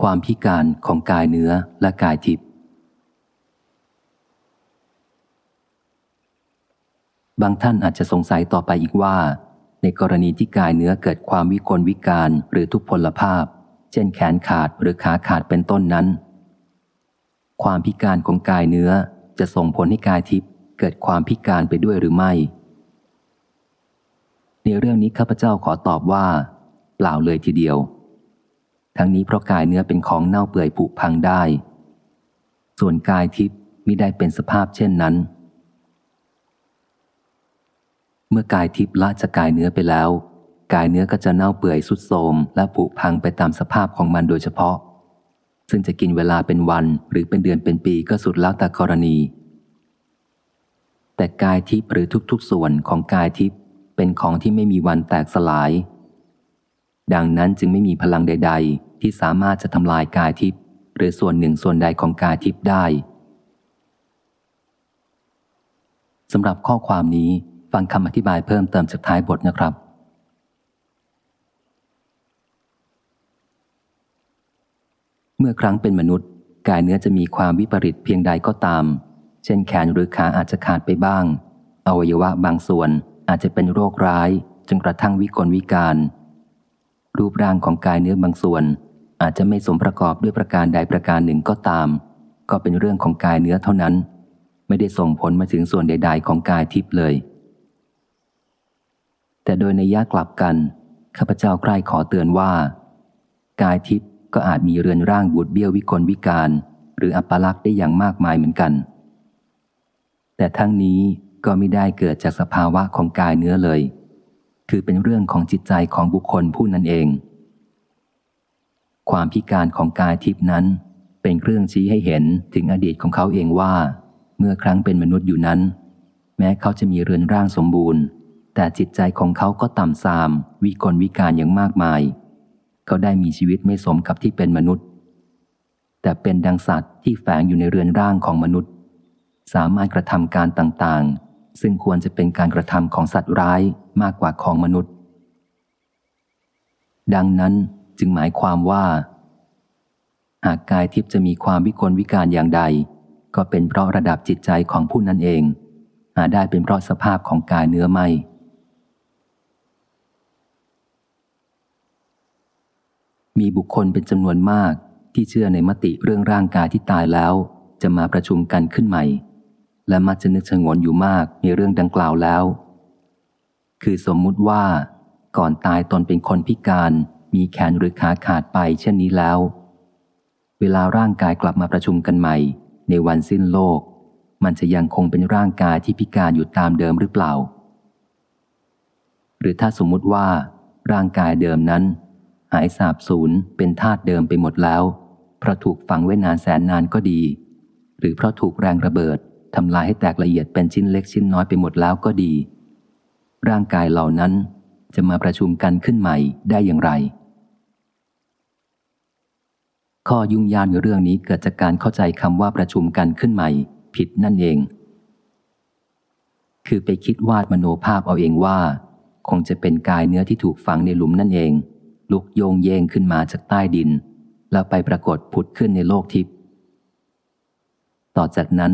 ความพิการของกายเนื้อและกายทิพย์บางท่านอาจจะสงสัยต่อไปอีกว่า ในกรณีที่กายเนื้อเกิดความวิกลวิการหรือทุกพลภาพ เช่นแขนขาดหรือขาขาดเป็นต้นนั้น ความพิการของกายเนื้อจะส่งผลให้กายทิพย์เกิดความพิการไปด้วยหรือไม่ ในเรื่องนี้ข้าพเจ้าขอตอบว่า เปล่าเลยทีเดียว ทั้งนี้เพราะกายเนื้อเป็นของเน่าเปื่อยผุพังได้ ส่วนกายทิพย์มิได้เป็นสภาพเช่นนั้น เมื่อกายทิพย์ละจากกายเนื้อไปแล้ว กายเนื้อก็จะเน่าเปื่อยสุดโทมและผุพังไปตามสภาพของมันโดยเฉพาะ ซึ่งจะกินเวลาเป็นวันหรือเป็นเดือนเป็นปีก็สุดแล้วแต่กรณี แต่กายทิพย์หรือทุกๆส่วนของกายทิพย์เป็นของที่ไม่มีวันแตกสลาย ดังนั้นจึงไม่มีพลังใด ๆ ที่สามารถจะทำลายกายทิพย์หรือส่วนหนึ่งส่วนใดของกายทิพย์ได้สำหรับข้อความนี้ฟังคำอธิบายเพิ่มเติมจากท้ายบทนะครับ เมื่อครั้งเป็นมนุษย์ กายเนื้อจะมีความวิปริตเพียงใดก็ตาม เช่นแขนหรือขาอาจจะขาดไปบ้าง อวัยวะบางส่วนอาจจะเป็นโรคร้ายจนกระทั่งวิกลวิการ รูปร่างของกายเนื้อบางส่วน อาจจะไม่สมประกอบด้วยประการใดประการหนึ่งก็ตาม ก็เป็นเรื่องของกายเนื้อเท่านั้น ไม่ได้ส่งผลมาถึงส่วนใด ๆ ของกายทิพย์เลย แต่โดยในยะกลับกันข้าพเจ้าใคร่ขอเตือนว่า กายทิพย์ก็อาจมีเรือนร่างบูดเบี้ยววิกลวิการ หรืออัปลักษณ์ได้อย่างมากมายเหมือนกัน แต่ทั้งนี้ก็ไม่ได้เกิดจากสภาวะของกายเนื้อเลย คือเป็นเรื่องของจิตใจของบุคคลผู้นั้นเอง ความพิการของกายทิพนั้น เป็นเครื่องชี้ให้เห็นถึงอดีตของเขาเองว่า เมื่อครั้งเป็นมนุษย์อยู่นั้น แม้เขาจะมีเรือนร่างสมบูรณ์ แต่จิตใจของเขาก็ต่ำทราม วิกลวิการอย่างมากมาย เขาได้มีชีวิตไม่สมกับที่เป็นมนุษย์ แต่เป็นดังสัตว์ที่แฝงอยู่ในเรือนร่างของมนุษย์ สามารถกระทำการต่าง ซึ่งควรจะเป็นการกระทำของสัตว์ร้ายมากกว่าของมนุษย์ ดังนั้นจึงหมายความว่า หากกายทิพย์จะมีความวิกลวิการอย่างใด ก็เป็นเพราะระดับจิตใจของผู้นั้นเอง หาได้เป็นเพราะสภาพของกายเนื้อไม่มีบุคคลเป็นจำนวนมากที่เชื่อในมติเรื่องร่างกายที่ตายแล้ว จะมาประชุมกันขึ้นใหม่ และมักจะนึกชงนอยู่มากในเรื่องดังกล่าวแล้ว คือสมมุติว่า ก่อนตายตนเป็นคนพิการมีแขนหรือขาขาดไปเช่นนี้แล้ว เวลาร่างกายกลับมาประชุมกันใหม่ ในวันสิ้นโลก มันจะยังคงเป็นร่างกายที่พิการอยู่ตามเดิมหรือเปล่า หรือถ้าสมมุติว่า ร่างกายเดิมนั้น หายสาบสูญเป็นธาตุเดิมไปหมดแล้วเพราะถูกฝังไว้นานแสนนานก็ดี หรือเพราะถูกแรงระเบิด ทำลายให้แตกละเอียดเป็นชิ้นเล็กชิ้นน้อยไปหมดแล้วก็ดี ร่างกายเหล่านั้นจะมาประชุมกันขึ้นใหม่ได้อย่างไร ข้อยุ่งยากในเรื่องนี้เกิดจากการเข้าใจคำว่าประชุมกันขึ้นใหม่ ผิดนั่นเอง คือไปคิดวาดมโนภาพเอาเองว่า คงจะเป็นกายเนื้อที่ถูกฝังในหลุมนั่นเอง ลุกโยงเยงขึ้นมาจากใต้ดิน แล้วไปปรากฏผุดขึ้นในโลกทิพย์ต่อจากนั้น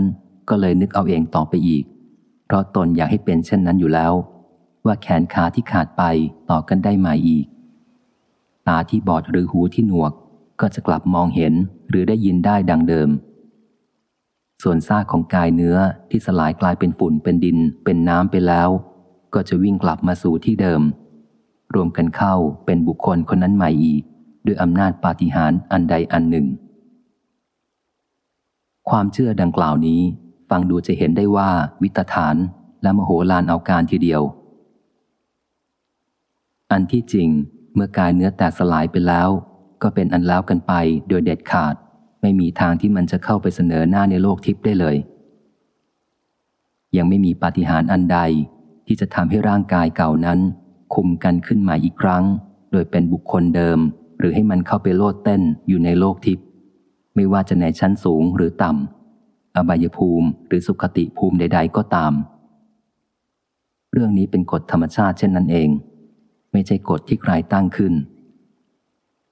ก็เลยนึกเอาเองต่อไปอีก เพราะตนอยากให้เป็นเช่นนั้นอยู่แล้ว ว่าแขนขาที่ขาดไปต่อกันได้ใหมาอีก ตาที่บอดหรือหูที่หนวก ก็จะกลับมองเห็นหรือได้ยินได้ดังเดิม ส่วนซากของกายเนื้อที่สลายกลายเป็นฝุ่นเป็นดิน เป็นน้ำไปแล้ว ก็จะวิ่งกลับมาสู่ที่เดิม รวมกันเข้าเป็นบุคคลคนนั้นใหม่อีก ด้วยอำนาจปาฏิหาริย์อันใดอันหนึ่งความเชื่อดังกล่าวนี้ ฟังดูจะเห็นได้ว่าวิตฐานและมโหฬารเอาการทีเดียว อันที่จริงเมื่อกายเนื้อแตกสลายไปแล้ว ก็เป็นอันแล้วกันไปโดยเด็ดขาด ไม่มีทางที่มันจะเข้าไปเสนอหน้าในโลกทิพย์ได้เลย ยังไม่มีปาฏิหาริย์อันใดที่จะทำให้ร่างกายเก่านั้น คุมกันขึ้นมาอีกครั้ง โดยเป็นบุคคลเดิม หรือให้มันเข้าไปโลดเต้นอยู่ในโลกทิพย์ไม่ว่าจะในชั้นสูงหรือต่ำ อบายภูมิ หรือสุขติภูมิใด ๆ ก็ตาม เรื่องนี้เป็นกฎธรรมชาติเช่นนั้นเอง ไม่ใช่กฎที่ใครตั้งขึ้น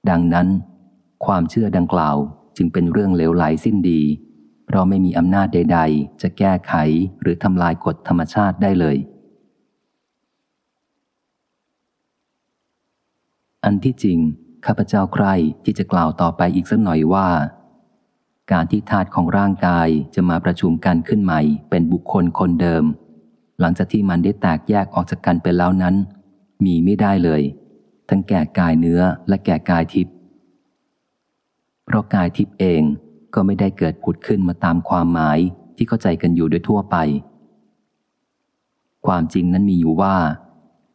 ดังนั้น ความเชื่อดังกล่าวจึงเป็นเรื่องเหลวไหลสิ้นดี เพราะไม่มีอำนาจใด ๆ จะแก้ไขหรือทำลายกฎธรรมชาติได้เลย อันที่จริงข้าพเจ้าใครที่จะกล่าวต่อไปอีกสักหน่อยว่า การที่ธาตุของร่างกายจะมาประชุมกันขึ้นใหม่ เป็นบุคคลคนเดิม หลังจากที่มันได้แตกแยกออกจากกันไปแล้วนั้น มีไม่ได้เลย ทั้งแก่กายเนื้อและแก่กายทิพย์เพราะกายทิพย์เองก็ไม่ได้เกิดผุดขึ้นมาตามความหมายที่เข้าใจกันอยู่โดยทั่วไป ความจริงนั้นมีอยู่ว่า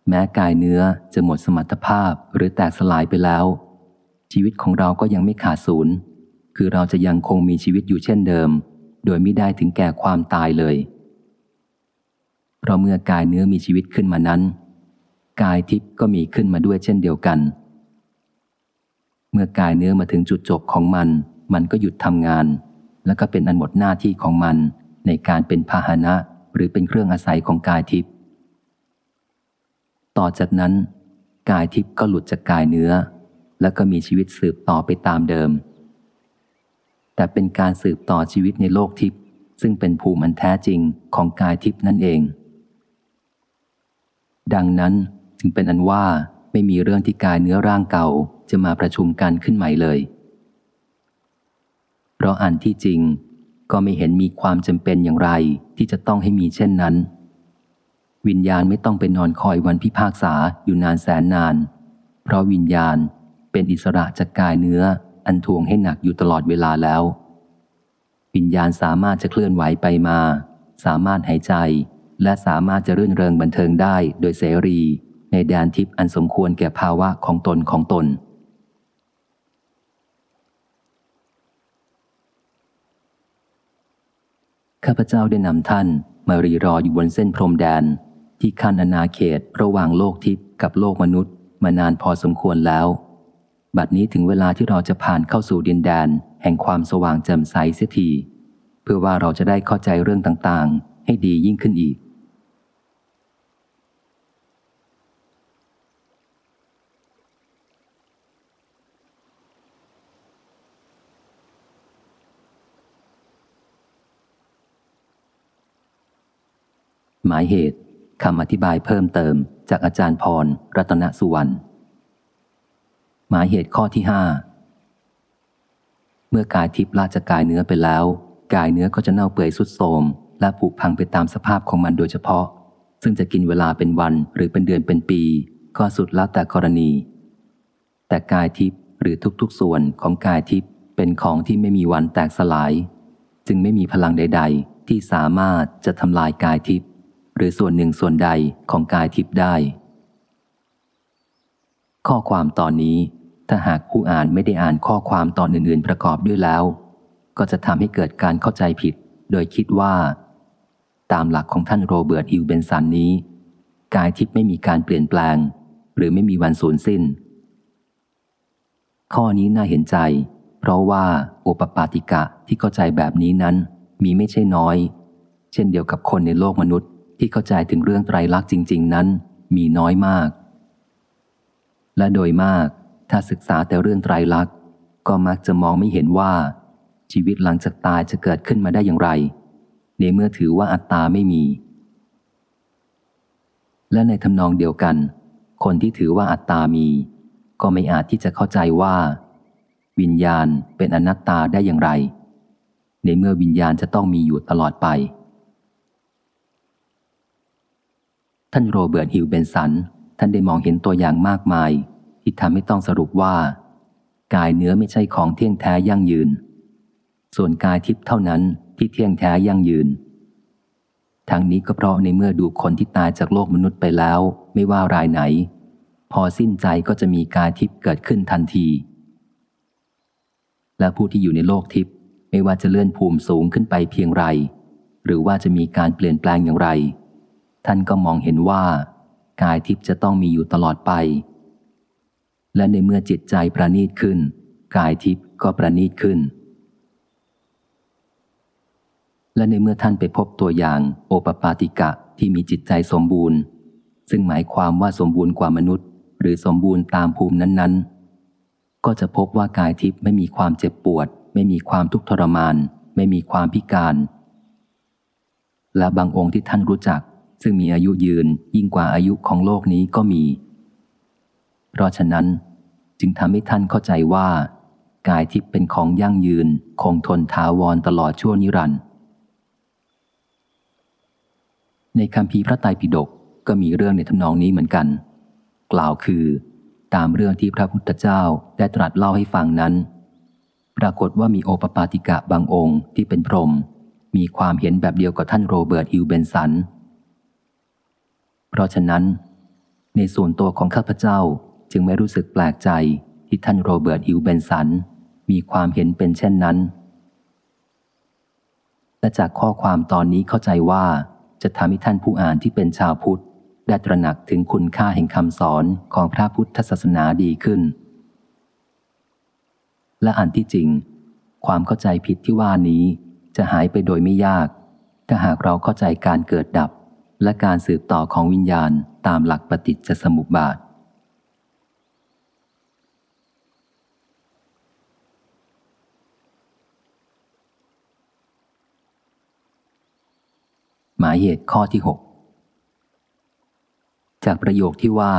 แม้กายเนื้อจะหมดสมรรถภาพหรือแตกสลายไปแล้ว ชีวิตของเราก็ยังไม่ขาดศูนย์ คือเราจะยังคงมีชีวิตอยู่เช่นเดิม โดยไม่ได้ถึงแก่ความตายเลย เพราะเมื่อกายเนื้อมีชีวิตขึ้นมานั้น กายทิพย์ก็มีขึ้นมาด้วยเช่นเดียวกัน เมื่อกายเนื้อมาถึงจุดจบของมัน มันก็หยุดทำงาน แล้วก็เป็นอันหมดหน้าที่ของมัน ในการเป็นพาหนะหรือเป็นเครื่องอาศัยของกายทิพย์ต่อจากนั้น กายทิพย์ก็หลุดจากกายเนื้อ แล้วก็มีชีวิตสืบต่อไปตามเดิม แต่เป็นการสืบต่อชีวิตในโลกทิพย์ซึ่งเป็นภูมิอันแท้จริงของกายทิพย์นั่นเอง ดังนั้นจึงเป็นอันว่าไม่มีเรื่องที่กายเนื้อร่างเก่าจะมาประชุมกันขึ้นใหม่เลย เพราะอันที่จริงก็ไม่เห็นมีความจำเป็นอย่างไรที่จะต้องให้มีเช่นนั้น วิญญาณไม่ต้องไปนอนคอยวันพิพากษาอยู่นานแสนนาน เพราะวิญญาณเป็นอิสระจากกายเนื้อ อันทวงให้หนักอยู่ตลอดเวลาแล้ว วิญญาณสามารถจะเคลื่อนไหวไปมา สามารถหายใจ และสามารถจะรื่นเริงบันเทิงได้โดยเสรี ในแดนทิพย์อันสมควรแก่ภาวะของตนของตน ข้าพเจ้าได้นำท่านมารีรออยู่บนเส้นพรมแดน ที่ขั้นอนาเขตระหว่างโลกทิพย์กับโลกมนุษย์มานานพอสมควรแล้ว บัดนี้ถึงเวลาที่เราจะผ่านเข้าสู่ดินแดน แห่งความสว่างแจ่มใสเสียทีเพื่อว่าเราจะได้เข้าใจเรื่องต่างๆ ให้ดียิ่งขึ้นอีก หมายเหตุคำอธิบายเพิ่มเติมจากอาจารย์พร รัตนสุวรรณ หมายเหตุข้อที่ห้าเมื่อกายทิพย์ลาจากกายเนื้อไปแล้ว กายเนื้อก็จะเน่าเปื่อยสุดโทมและผุพังไปตามสภาพของมันโดยเฉพาะ ซึ่งจะกินเวลาเป็นวันหรือเป็นเดือนเป็นปี ก็สุดแล้วแต่กรณี แต่กายทิพย์หรือทุกๆส่วนของกายทิพย์เป็นของที่ไม่มีวันแตกสลาย จึงไม่มีพลังใด ๆ ที่สามารถจะทำลายกายทิพย์หรือส่วนหนึ่งส่วนใดของกายทิพย์ได้ ข้อความตอนนี้ ถ้าหากผู้อ่านไม่ได้อ่านข้อความตอนอื่น ๆ ประกอบด้วยแล้ว ก็จะทำให้เกิดการเข้าใจผิด โดยคิดว่า ตามหลักของท่านโรเบิร์ตฮิวเบนสันนี้ กายทิพย์ไม่มีการเปลี่ยนแปลง หรือไม่มีวันสูญสิ้น ข้อนี้น่าเห็นใจ เพราะว่าโอปปาติกะที่เข้าใจแบบนี้นั้นมีไม่ใช่น้อย เช่นเดียวกับคนในโลกมนุษย์ที่เข้าใจถึงเรื่องไตรลักษณ์จริง ๆ นั้น มีน้อยมาก และโดยมาก ถ้าศึกษาแต่เรื่องไตรลักษณ์ ก็มักจะมองไม่เห็นว่า ชีวิตหลังจากตายจะเกิดขึ้นมาได้อย่างไร ในเมื่อถือว่าอัตตาไม่มี และในทำนองเดียวกัน คนที่ถือว่าอัตตามี ก็ไม่อาจที่จะเข้าใจว่า วิญญาณเป็นอนัตตาได้อย่างไร ในเมื่อวิญญาณจะต้องมีอยู่ตลอดไป ท่านโรเบิร์ตฮิวเบนสันท่านได้มองเห็นตัวอย่างมากมาย ที่ทำให้ต้องสรุปว่า กายเนื้อไม่ใช่ของเที่ยงแท้ยั่งยืน ส่วนกายทิพย์เท่านั้นที่เที่ยงแท้ยั่งยืน ทั้งนี้ก็เพราะในเมื่อดูคนที่ตายจากโลกมนุษย์ไปแล้ว ไม่ว่ารายไหน พอสิ้นใจก็จะมีกายทิพย์เกิดขึ้นทันที และผู้ที่อยู่ในโลกทิพย์ไม่ว่าจะเลื่อนภูมิสูงขึ้นไปเพียงไร หรือว่าจะมีการเปลี่ยนแปลงอย่างไร ท่านก็มองเห็นว่า กายทิพย์จะต้องมีอยู่ตลอดไป และในเมื่อจิตใจประณีตขึ้น กายทิพย์ก็ประณีตขึ้น และในเมื่อท่านไปพบตัวอย่างโอปปาติกะที่มีจิตใจสมบูรณ์ ซึ่งหมายความว่าสมบูรณ์กว่ามนุษย์ หรือสมบูรณ์ตามภูมินั้นก็จะพบว่ากายทิพย์ไม่มีความเจ็บปวด ไม่มีความทุกข์ทรมาน ไม่มีความพิการ และบางองค์ที่ท่านรู้จัก ซึ่งมีอายุยืนยิ่งกว่าอายุของโลกนี้ก็มี เพราะฉะนั้น จึงทำให้ท่านเข้าใจว่า กายทิพย์เป็นของยั่งยืน คงทนถาวรตลอดชั่วนิรันดร์ในคัมภีร์พระไตรปิฎกก็มีเรื่องในทำนองนี้เหมือนกัน กล่าวคือ ตามเรื่องที่พระพุทธเจ้าได้ตรัสเล่าให้ฟังนั้น ปรากฏว่ามีโอปปาติกะบางองค์ที่เป็นพรหมมีความเห็นแบบเดียวกับท่านโรเบิร์ตฮิวเบนสัน เพราะฉะนั้น ในส่วนตัวของข้าพเจ้า จึงไม่รู้สึกแปลกใจที่ท่านโรเบิร์ตฮิวเบนสัน มีความเห็นเป็นเช่นนั้น และจากข้อความตอนนี้เข้าใจว่า จะทำให้ท่านผู้อ่านที่เป็นชาวพุทธ ได้ตระหนักถึงคุณค่าแห่งคำสอนของพระพุทธศาสนาดีขึ้น และอันที่จริง ความเข้าใจผิดที่ว่านี้จะหายไปโดยไม่ยาก ถ้าหากเราเข้าใจการเกิดดับ และการสืบต่อของวิญญาณตามหลักปฏิจจสมุปบาท หมายเหตุข้อที่ 6 จากประโยคที่ว่า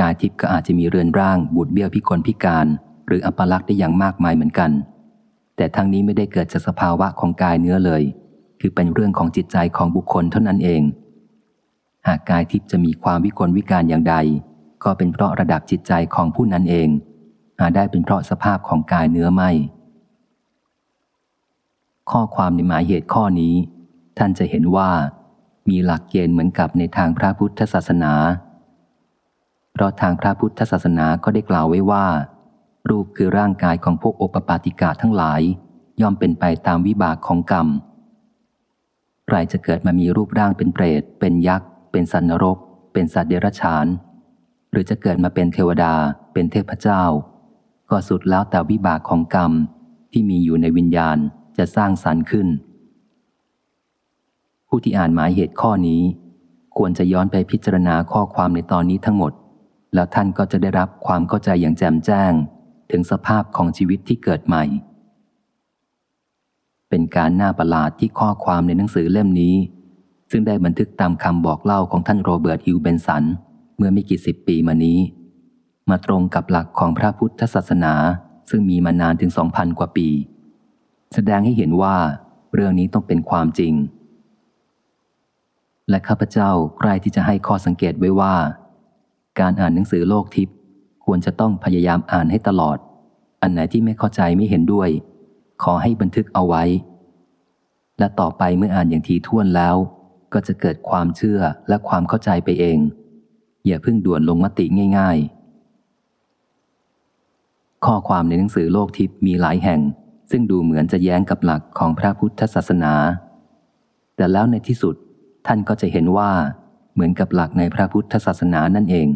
กายทิพย์ก็อาจจะมีเรือนร่าง บูดเบี้ยวพิกลพิการ หรืออัปลักษณ์ได้อย่างมากมายเหมือนกัน แต่ทั้งนี้ไม่ได้เกิดจากสภาวะของกายเนื้อเลย คือเป็นเรื่องของจิตใจของบุคคลเท่านั้นเอง หากกายทิพย์จะมีความวิกลวิการอย่างใด ก็เป็นเพราะระดับจิตใจของผู้นั้นเอง หาได้เป็นเพราะสภาพของกายเนื้อไม่ข้อความในหมายเหตุข้อนี้ ท่านจะเห็นว่ามีหลักเกณฑ์เหมือนกับในทางพระพุทธศาสนา เพราะทางพระพุทธศาสนาก็ได้กล่าวไว้ว่า รูปคือร่างกายของพวกโอปปาติกาทั้งหลาย ย่อมเป็นไปตามวิบากของกรรม ใครจะเกิดมามีรูปร่างเป็นเปรต เป็นยักษ์ เป็นสัตว์นรก เป็นสัตว์เดรัจฉาน หรือจะเกิดมาเป็นเทวดา เป็นเทพเจ้า ก็สุดแล้วแต่วิบากของกรรมที่มีอยู่ในวิญญาณจะสร้างสรรค์ขึ้น ผู้ที่อ่านหมายเหตุข้อนี้ ควรจะย้อนไปพิจารณาข้อความในตอนนี้ทั้งหมด แล้วท่านก็จะได้รับความเข้าใจอย่างแจ่มแจ้ง ถึงสภาพของชีวิตที่เกิดใหม่ เป็นการน่าประหลาดที่ข้อความในหนังสือเล่มนี้ ซึ่งได้บันทึกตามคำบอกเล่าของท่านโรเบิร์ตฮิวเบนสัน เมื่อไม่กี่สิบปีมานี้ มาตรงกับหลักของพระพุทธศาสนา ซึ่งมีมานานถึงสองพันกว่าปี แสดงให้เห็นว่าเรื่องนี้ต้องเป็นความจริง และข้าพเจ้าใกล้ที่จะให้ข้อสังเกตไว้ว่า การอ่านหนังสือโลกทิพย์ควรจะต้องพยายามอ่านให้ตลอด อันไหนที่ไม่เข้าใจไม่เห็นด้วย ขอให้บันทึกเอาไว้ และต่อไปเมื่ออ่านอย่างทีท่วนแล้ว ก็จะเกิดความเชื่อและความเข้าใจไปเอง อย่าเพิ่งด่วนลงมติง่าย ๆ ข้อความในหนังสือโลกทิพย์มีหลายแห่ง ซึ่งดูเหมือนจะแย้งกับหลักของพระพุทธศาสนา แต่แล้วในที่สุด ท่านก็จะเห็นว่าเหมือนกับหลักในพระพุทธศาสนานั่นเอง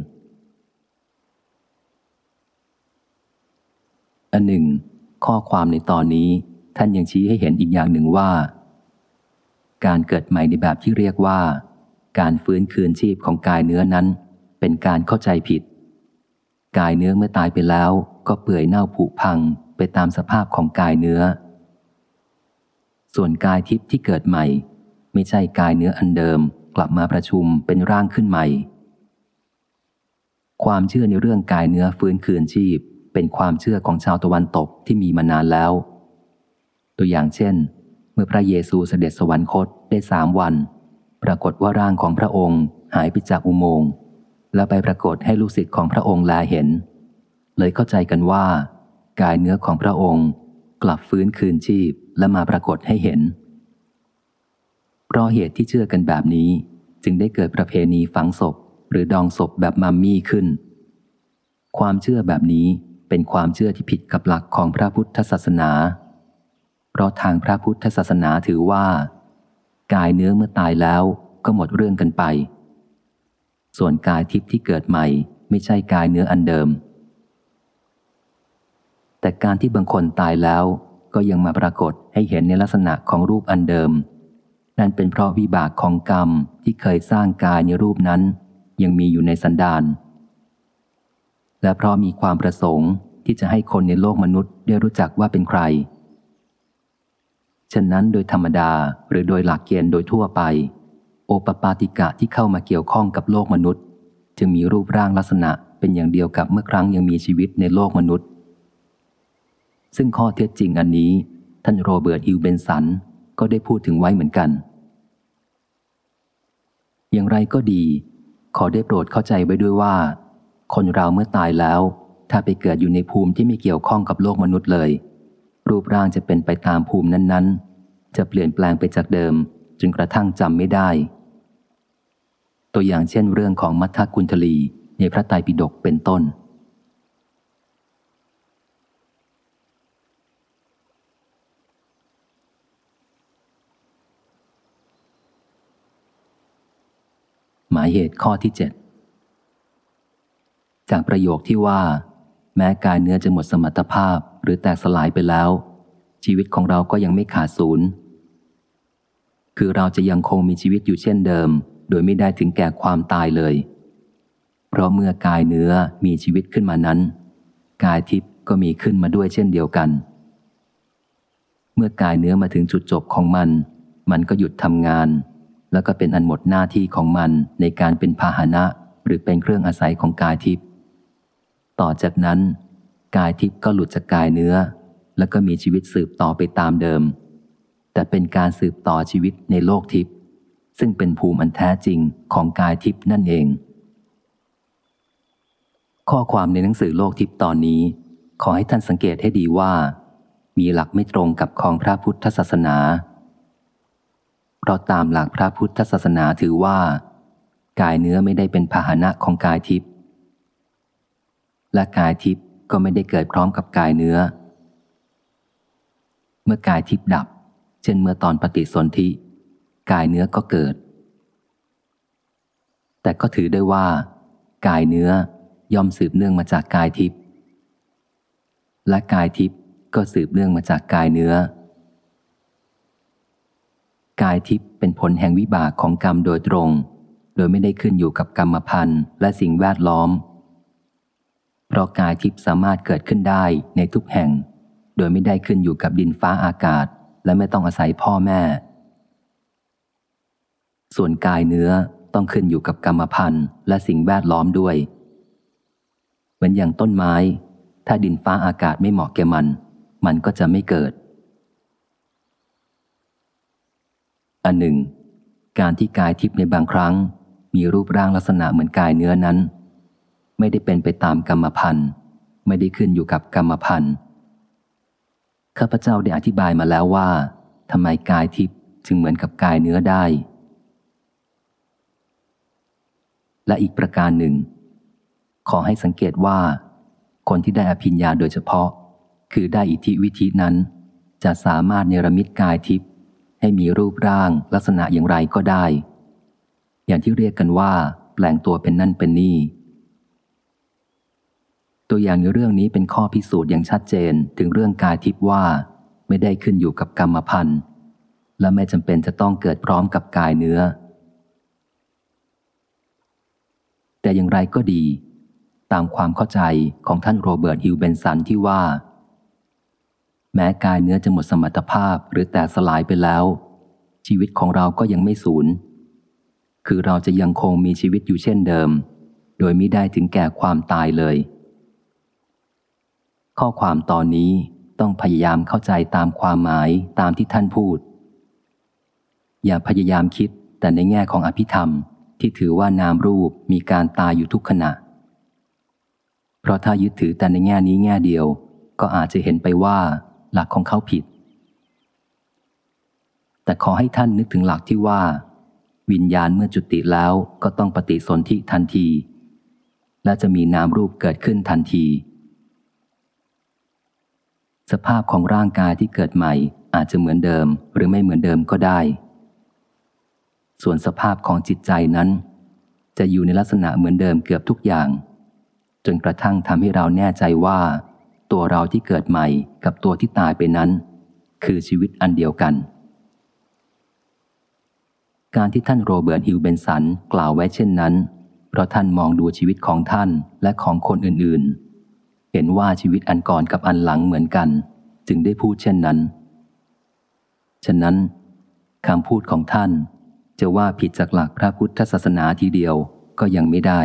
อันหนึ่ง ข้อความในตอนนี้ท่านยังชี้ให้เห็นอีกอย่างหนึ่งว่า การเกิดใหม่ในแบบที่เรียกว่า การฟื้นคืนชีพของกายเนื้อนั้น เป็นการเข้าใจผิด กายเนื้อเมื่อตายไปแล้วก็เปื่อยเน่าผุพังไปตามสภาพของกายเนื้อ ส่วนกายทิพย์ที่เกิดใหม่ ไม่ใช่กายเนื้ออันเดิมกลับมาประชุมเป็นร่างขึ้นใหม่ ความเชื่อในเรื่องกายเนื้อฟื้นคืนชีพ เป็นความเชื่อของชาวตะวันตกที่มีมานานแล้ว ตัวอย่างเช่น เมื่อพระเยซูเสด็จสวรรคตได้สามวัน ปรากฏว่าร่างของพระองค์หายไปจากอุโมงค์และไปปรากฏให้ลูกศิษย์ของพระองค์แลเห็น เลยเข้าใจกันว่า กายเนื้อของพระองค์ กลับฟื้นคืนชีพและมาปรากฏให้เห็น ราะเหตุที่เชื่อกันแบบนี้ จึงได้เกิดประเพณีฝังศพ หรือดองศพแบบมัมมี่ขึ้น ความเชื่อแบบนี้เป็นความเชื่อที่ผิดกับหลักของพระพุทธศาสนา เพราะทางพระพุทธศาสนาถือว่า กายเนื้อเมื่อตายแล้วก็หมดเรื่องกันไป ส่วนกายทิพย์ที่เกิดใหม่ ไม่ใช่กายเนื้ออันเดิม แต่การที่บางคนตายแล้วก็ยังมาปรากฏให้เห็นในลักษณะของรูปอันเดิม นั่นเป็นเพราะวิบากของกรรมที่เคยสร้างกายในรูปนั้น ยังมีอยู่ในสันดาน และเพราะมีความประสงค์ที่จะให้คนในโลกมนุษย์ได้รู้จักว่าเป็นใคร ฉะนั้นโดยธรรมดาหรือโดยหลักเกณฑ์โดยทั่วไป โอปปาติกะที่เข้ามาเกี่ยวข้องกับโลกมนุษย์ จึงมีรูปร่างลักษณะเป็นอย่างเดียวกับเมื่อครั้งยังมีชีวิตในโลกมนุษย์ ซึ่งข้อเท็จจริงอันนี้ ท่านโรเบิร์ตฮิวเบนสัน ก็ได้พูดถึงไว้เหมือนกัน อย่างไรก็ดี ขอได้โปรดเข้าใจไว้ด้วยว่า คนเราเมื่อตายแล้ว ถ้าไปเกิดอยู่ในภูมิที่ไม่เกี่ยวข้องกับโลกมนุษย์เลย รูปร่างจะเป็นไปตามภูมินั้นๆ จะเปลี่ยนแปลงไปจากเดิมจนกระทั่งจำไม่ได้ ตัวอย่างเช่นเรื่องของมัทธกุลทลีในพระไตรปิฎกเป็นต้น หมายเหตุข้อที่เจ็ดจากประโยคที่ว่า แม้กายเนื้อจะหมดสมรรถภาพหรือแตกสลายไปแล้ว ชีวิตของเราก็ยังไม่ขาดศูนย์ คือเราจะยังคงมีชีวิตอยู่เช่นเดิม โดยไม่ได้ถึงแก่ความตายเลย เพราะเมื่อกายเนื้อมีชีวิตขึ้นมานั้น กายทิพย์ก็มีขึ้นมาด้วยเช่นเดียวกัน เมื่อกายเนื้อมาถึงจุดจบของมัน มันก็หยุดทำงาน แล้วก็เป็นอันหมดหน้าที่ของมันในการเป็นพาหนะ หรือเป็นเครื่องอาศัยของกายทิพย์ต่อจากนั้น กายทิพย์ก็หลุดจากกายเนื้อ แล้วก็มีชีวิตสืบต่อไปตามเดิม แต่เป็นการสืบต่อชีวิตในโลกทิพย์ซึ่งเป็นภูมิอันแท้จริงของกายทิพย์นั่นเอง ข้อความในหนังสือโลกทิพย์ตอนนี้ ขอให้ท่านสังเกตให้ดีว่า มีหลักไม่ตรงกับของพระพุทธศาสนา เพราะตามหลักพระพุทธศาสนาถือว่า กายเนื้อไม่ได้เป็นพาหนะของกายทิพย์และกายทิพย์ก็ไม่ได้เกิดพร้อมกับกายเนื้อ เมื่อกายทิพย์ดับ เช่นเมื่อตอนปฏิสนธิกายเนื้อก็เกิด แต่ก็ถือได้ว่า กายเนื้อย่อมสืบเนื่องมาจากกายทิพย์และกายทิพย์ก็สืบเนื่องมาจากกายเนื้อ กายทิพย์เป็นผลแห่งวิบากของกรรมโดยตรง โดยไม่ได้ขึ้นอยู่กับกรรมพันธ์และสิ่งแวดล้อม เพราะกายทิพย์สามารถเกิดขึ้นได้ในทุกแห่ง โดยไม่ได้ขึ้นอยู่กับดินฟ้าอากาศ และไม่ต้องอาศัยพ่อแม่ ส่วนกายเนื้อต้องขึ้นอยู่กับกรรมพันธ์และสิ่งแวดล้อมด้วย เหมือนอย่างต้นไม้ ถ้าดินฟ้าอากาศไม่เหมาะแก่มัน มันก็จะไม่เกิด อันหนึ่ง การที่กายทิพย์ในบางครั้ง มีรูปร่างลักษณะเหมือนกายเนื้อนั้น ไม่ได้เป็นไปตามกรรมพันธ์ไม่ได้ขึ้นอยู่กับกรรมพันธ์ข้าพเจ้าได้อธิบายมาแล้วว่าทำไมกายทิพย์จึงเหมือนกับกายเนื้อได้ และอีกประการหนึ่ง ขอให้สังเกตว่า คนที่ได้อภิญญาโดยเฉพาะ คือได้อิทธิวิธีนั้น จะสามารถเนรมิตกายทิพย์ ให้มีรูปร่างลักษณะอย่างไรก็ได้ อย่างที่เรียกกันว่า แปลงตัวเป็นนั่นเป็นนี่ ตัวอย่างในเรื่องนี้เป็นข้อพิสูจน์อย่างชัดเจนถึงเรื่องกายทิพย์ว่า ไม่ได้ขึ้นอยู่กับกรรมพันธ์และไม่จำเป็นจะต้องเกิดพร้อมกับกายเนื้อ แต่อย่างไรก็ดี ตามความเข้าใจของท่านโรเบิร์ตฮิวเบนสันที่ว่า แม้กายเนื้อจะหมดสมรรถภาพหรือแตกสลายไปแล้ว ชีวิตของเราก็ยังไม่สูญ คือเราจะยังคงมีชีวิตอยู่เช่นเดิม โดยไม่ได้ถึงแก่ความตายเลย ข้อความตอนนี้ต้องพยายามเข้าใจตามความหมายตามที่ท่านพูด อย่าพยายามคิดแต่ในแง่ของอภิธรรมที่ถือว่านามรูปมีการตายอยู่ทุกขณะ เพราะถ้ายึดถือแต่ในแง่นี้แง่เดียว ก็อาจจะเห็นไปว่า หลักของเขาผิด แต่ขอให้ท่านนึกถึงหลักที่ว่า วิญญาณเมื่อจุติแล้วก็ต้องปฏิสนธิทันที และจะมีนามรูปเกิดขึ้นทันที สภาพของร่างกายที่เกิดใหม่อาจจะเหมือนเดิมหรือไม่เหมือนเดิมก็ได้ ส่วนสภาพของจิตใจนั้น จะอยู่ในลักษณะเหมือนเดิมเกือบทุกอย่าง จนกระทั่งทำให้เราแน่ใจว่า ตัวเราที่เกิดใหม่กับตัวที่ตายไปนั้น คือชีวิตอันเดียวกัน การที่ท่านโรเบิร์ตฮิวเบนสันกล่าวไว้เช่นนั้น เพราะท่านมองดูชีวิตของท่านและของคนอื่นๆ เห็นว่าชีวิตอันก่อนกับอันหลังเหมือนกัน จึงได้พูดเช่นนั้น ฉะนั้นคำพูดของท่านจะว่าผิดจากหลักพระพุทธศาสนาทีเดียวก็ยังไม่ได้